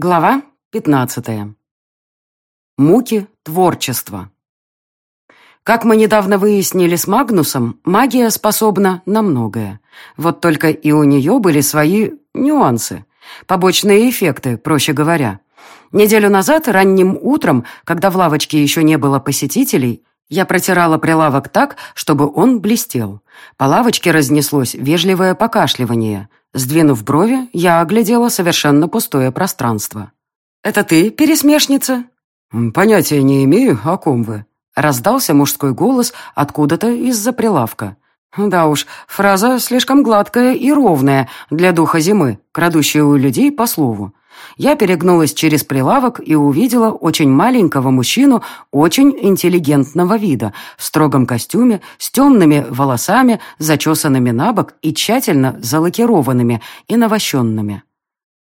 Глава 15. Муки творчества. Как мы недавно выяснили с Магнусом, магия способна на многое. Вот только и у нее были свои нюансы, побочные эффекты, проще говоря. Неделю назад, ранним утром, когда в лавочке еще не было посетителей, я протирала прилавок так, чтобы он блестел. По лавочке разнеслось вежливое покашливание. Сдвинув брови, я оглядела совершенно пустое пространство. «Это ты, пересмешница?» «Понятия не имею, о ком вы», — раздался мужской голос откуда-то из-за прилавка. Да уж, фраза слишком гладкая и ровная для духа зимы, крадущая у людей по слову. Я перегнулась через прилавок и увидела очень маленького мужчину очень интеллигентного вида, в строгом костюме, с темными волосами, зачесанными на бок и тщательно залакированными и навощенными.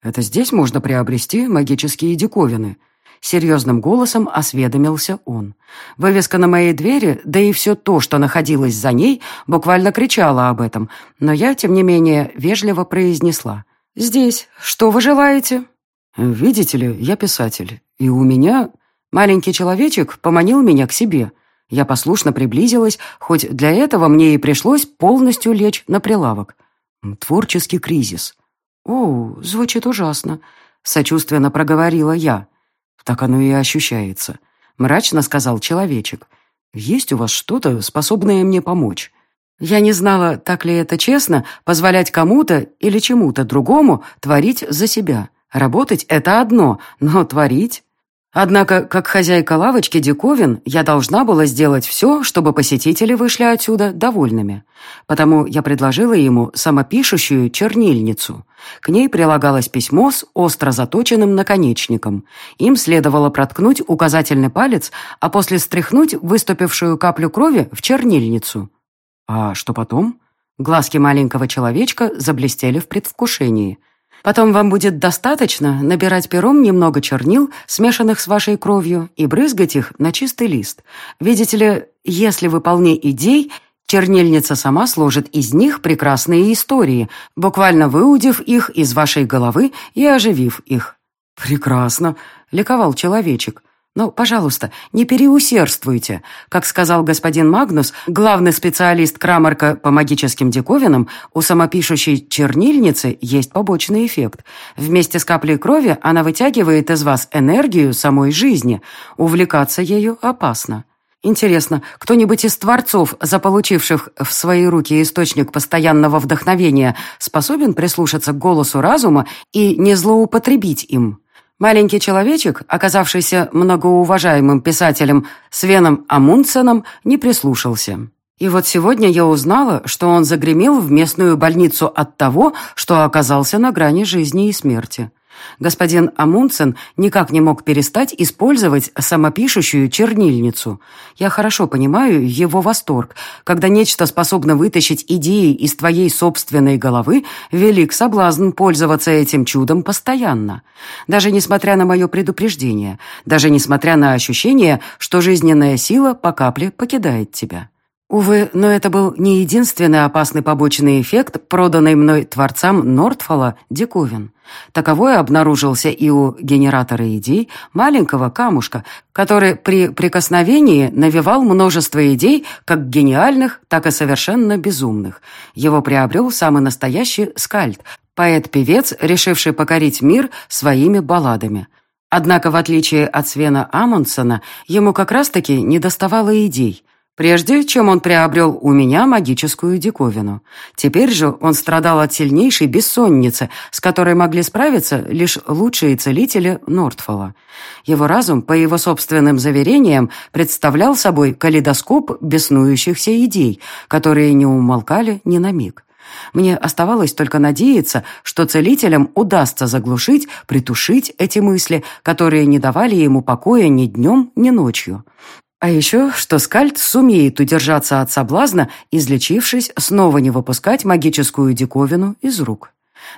«Это здесь можно приобрести магические диковины», — серьезным голосом осведомился он. Вывеска на моей двери, да и все то, что находилось за ней, буквально кричала об этом, но я, тем не менее, вежливо произнесла. «Здесь. Что вы желаете?» «Видите ли, я писатель, и у меня...» Маленький человечек поманил меня к себе. Я послушно приблизилась, хоть для этого мне и пришлось полностью лечь на прилавок. Творческий кризис. «О, звучит ужасно», — сочувственно проговорила я. «Так оно и ощущается», — мрачно сказал человечек. «Есть у вас что-то, способное мне помочь?» Я не знала, так ли это честно, позволять кому-то или чему-то другому творить за себя. Работать — это одно, но творить... Однако, как хозяйка лавочки диковин, я должна была сделать все, чтобы посетители вышли отсюда довольными. Потому я предложила ему самопишущую чернильницу. К ней прилагалось письмо с остро заточенным наконечником. Им следовало проткнуть указательный палец, а после стряхнуть выступившую каплю крови в чернильницу. А что потом? Глазки маленького человечка заблестели в предвкушении. Потом вам будет достаточно набирать пером немного чернил, смешанных с вашей кровью, и брызгать их на чистый лист. Видите ли, если вы полны идей, чернильница сама сложит из них прекрасные истории, буквально выудив их из вашей головы и оживив их. «Прекрасно», — ликовал человечек. Но, пожалуйста, не переусердствуйте. Как сказал господин Магнус, главный специалист Крамарка по магическим диковинам, у самопишущей чернильницы есть побочный эффект. Вместе с каплей крови она вытягивает из вас энергию самой жизни. Увлекаться ею опасно. Интересно, кто-нибудь из творцов, заполучивших в свои руки источник постоянного вдохновения, способен прислушаться к голосу разума и не злоупотребить им? Маленький человечек, оказавшийся многоуважаемым писателем Свеном Амундсеном, не прислушался. И вот сегодня я узнала, что он загремел в местную больницу от того, что оказался на грани жизни и смерти. Господин Амундсен никак не мог перестать использовать самопишущую чернильницу. Я хорошо понимаю его восторг, когда нечто способно вытащить идеи из твоей собственной головы, велик соблазн пользоваться этим чудом постоянно. Даже несмотря на мое предупреждение, даже несмотря на ощущение, что жизненная сила по капле покидает тебя. Увы, но это был не единственный опасный побочный эффект, проданный мной творцам Нортфола диковин. Таковой обнаружился и у генератора идей маленького камушка, который при прикосновении навевал множество идей, как гениальных, так и совершенно безумных. Его приобрел самый настоящий скальд, поэт-певец, решивший покорить мир своими балладами. Однако, в отличие от Свена Амундсена, ему как раз-таки недоставало идей – прежде чем он приобрел у меня магическую диковину. Теперь же он страдал от сильнейшей бессонницы, с которой могли справиться лишь лучшие целители Нортфола. Его разум, по его собственным заверениям, представлял собой калейдоскоп беснующихся идей, которые не умолкали ни на миг. Мне оставалось только надеяться, что целителям удастся заглушить, притушить эти мысли, которые не давали ему покоя ни днем, ни ночью. А еще, что Скальд сумеет удержаться от соблазна, излечившись, снова не выпускать магическую диковину из рук.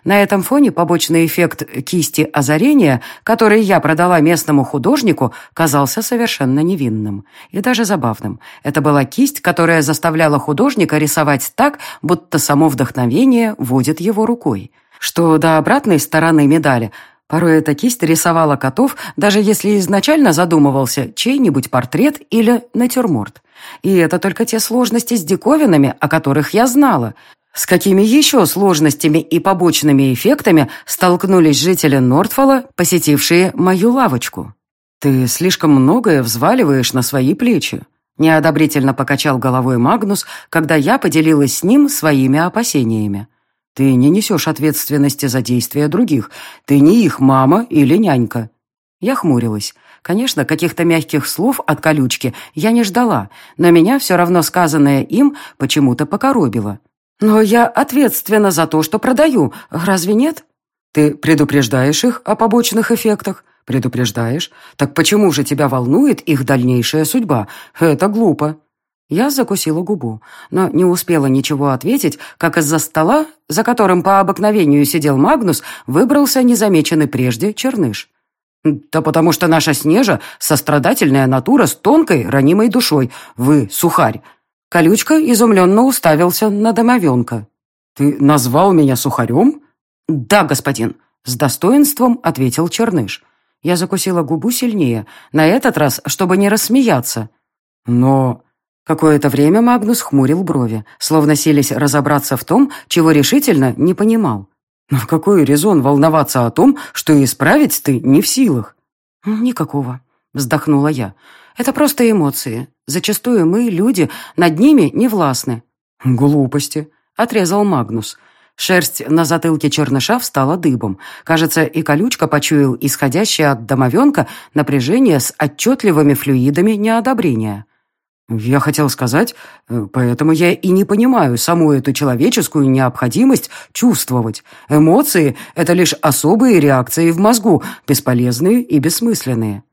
На этом фоне побочный эффект кисти озарения, который я продала местному художнику, казался совершенно невинным и даже забавным. Это была кисть, которая заставляла художника рисовать так, будто само вдохновение водит его рукой. Что до обратной стороны медали, Порой эта кисть рисовала котов, даже если изначально задумывался чей-нибудь портрет или натюрморт. И это только те сложности с диковинами, о которых я знала. С какими еще сложностями и побочными эффектами столкнулись жители Нортфола, посетившие мою лавочку? «Ты слишком многое взваливаешь на свои плечи», — неодобрительно покачал головой Магнус, когда я поделилась с ним своими опасениями. «Ты не несешь ответственности за действия других. Ты не их мама или нянька». Я хмурилась. Конечно, каких-то мягких слов от колючки я не ждала, но меня все равно сказанное им почему-то покоробило. «Но я ответственна за то, что продаю, разве нет?» «Ты предупреждаешь их о побочных эффектах?» «Предупреждаешь? Так почему же тебя волнует их дальнейшая судьба? Это глупо». Я закусила губу, но не успела ничего ответить, как из-за стола, за которым по обыкновению сидел Магнус, выбрался незамеченный прежде черныш. «Да потому что наша Снежа — сострадательная натура с тонкой, ранимой душой. Вы — сухарь. Колючка изумленно уставился на домовенка. «Ты назвал меня сухарем?» «Да, господин», — с достоинством ответил Черныш. Я закусила губу сильнее, на этот раз, чтобы не рассмеяться. «Но...» Какое-то время Магнус хмурил брови, словно селись разобраться в том, чего решительно не понимал. «Но какой резон волноваться о том, что исправить ты не в силах?» «Никакого», — вздохнула я. Это просто эмоции. Зачастую мы, люди, над ними не властны». «Глупости», — отрезал Магнус. Шерсть на затылке черныша встала дыбом. Кажется, и колючка почуял исходящее от домовенка напряжение с отчетливыми флюидами неодобрения. «Я хотел сказать, э, поэтому я и не понимаю саму эту человеческую необходимость чувствовать. Эмоции — это лишь особые реакции в мозгу, бесполезные и бессмысленные».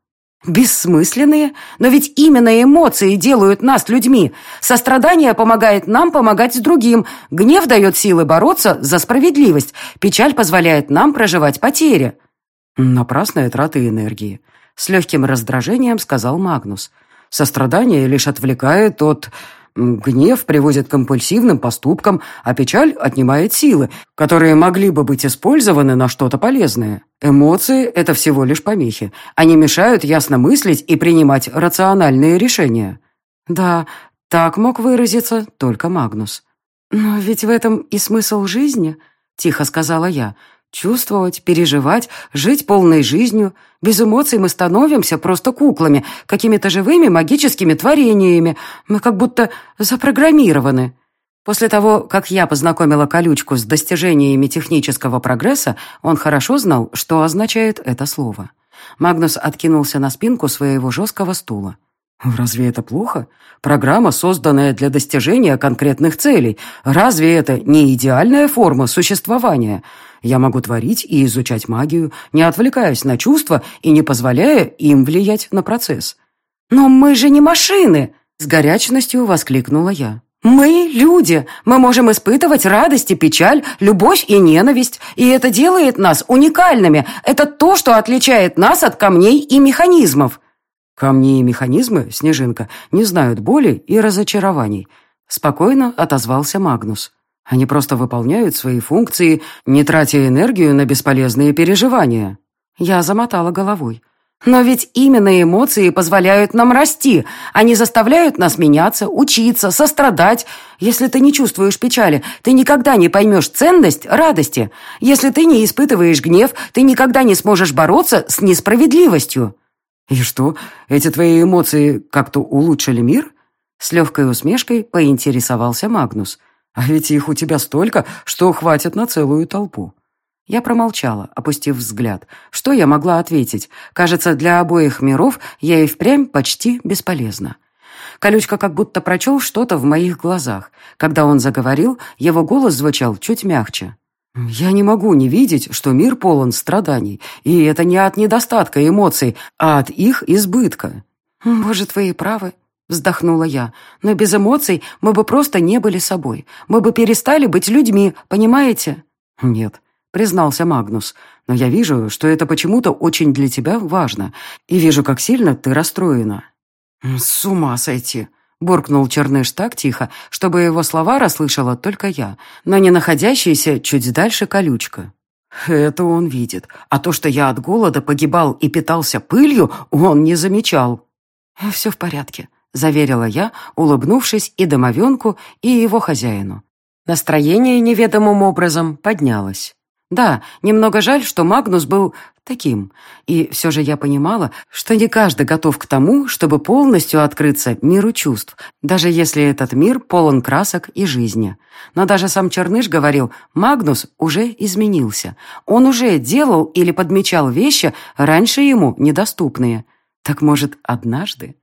Бессмысленные? Но ведь именно эмоции делают нас людьми. Сострадание помогает нам помогать другим. Гнев дает силы бороться за справедливость. Печаль позволяет нам проживать потери. Напрасная трата энергии. С легким раздражением сказал Магнус. Сострадание лишь отвлекает от... Гнев приводит к компульсивным поступкам, а печаль отнимает силы, которые могли бы быть использованы на что-то полезное. Эмоции – это всего лишь помехи. Они мешают ясно мыслить и принимать рациональные решения. Да, так мог выразиться только Магнус. «Но ведь в этом и смысл жизни», – тихо сказала я. Чувствовать, переживать, жить полной жизнью. Без эмоций мы становимся просто куклами, какими-то живыми магическими творениями. Мы как будто запрограммированы. После того, как я познакомила колючку с достижениями технического прогресса, он хорошо знал, что означает это слово. Магнус откинулся на спинку своего жесткого стула. Разве это плохо? Программа, созданная для достижения конкретных целей. Разве это не идеальная форма существования? Я могу творить и изучать магию, не отвлекаясь на чувства и не позволяя им влиять на процесс. «Но мы же не машины!» — с горячностью воскликнула я. «Мы — люди. Мы можем испытывать радость и печаль, любовь и ненависть. И это делает нас уникальными. Это то, что отличает нас от камней и механизмов». «Камни и механизмы, Снежинка, не знают боли и разочарований», — спокойно отозвался Магнус. «Они просто выполняют свои функции, не тратя энергию на бесполезные переживания». Я замотала головой. «Но ведь именно эмоции позволяют нам расти. Они заставляют нас меняться, учиться, сострадать. Если ты не чувствуешь печали, ты никогда не поймешь ценность радости. Если ты не испытываешь гнев, ты никогда не сможешь бороться с несправедливостью». «И что, эти твои эмоции как-то улучшили мир?» С легкой усмешкой поинтересовался Магнус. «А ведь их у тебя столько, что хватит на целую толпу». Я промолчала, опустив взгляд. Что я могла ответить? Кажется, для обоих миров я и впрямь почти бесполезна. Колючка как будто прочел что-то в моих глазах. Когда он заговорил, его голос звучал чуть мягче. «Я не могу не видеть, что мир полон страданий, и это не от недостатка эмоций, а от их избытка». «Может, вы и правы», — вздохнула я. «Но без эмоций мы бы просто не были собой. Мы бы перестали быть людьми, понимаете?» «Нет», — признался Магнус. «Но я вижу, что это почему-то очень для тебя важно, и вижу, как сильно ты расстроена». «С ума сойти!» Буркнул Черныш так тихо, чтобы его слова расслышала только я, но не находящаяся чуть дальше колючка. Это он видит. А то, что я от голода погибал и питался пылью, он не замечал. «Все в порядке», — заверила я, улыбнувшись и домовенку, и его хозяину. Настроение неведомым образом поднялось. Да, немного жаль, что Магнус был таким. И все же я понимала, что не каждый готов к тому, чтобы полностью открыться миру чувств, даже если этот мир полон красок и жизни. Но даже сам Черныш говорил, Магнус уже изменился. Он уже делал или подмечал вещи, раньше ему недоступные. Так может, однажды?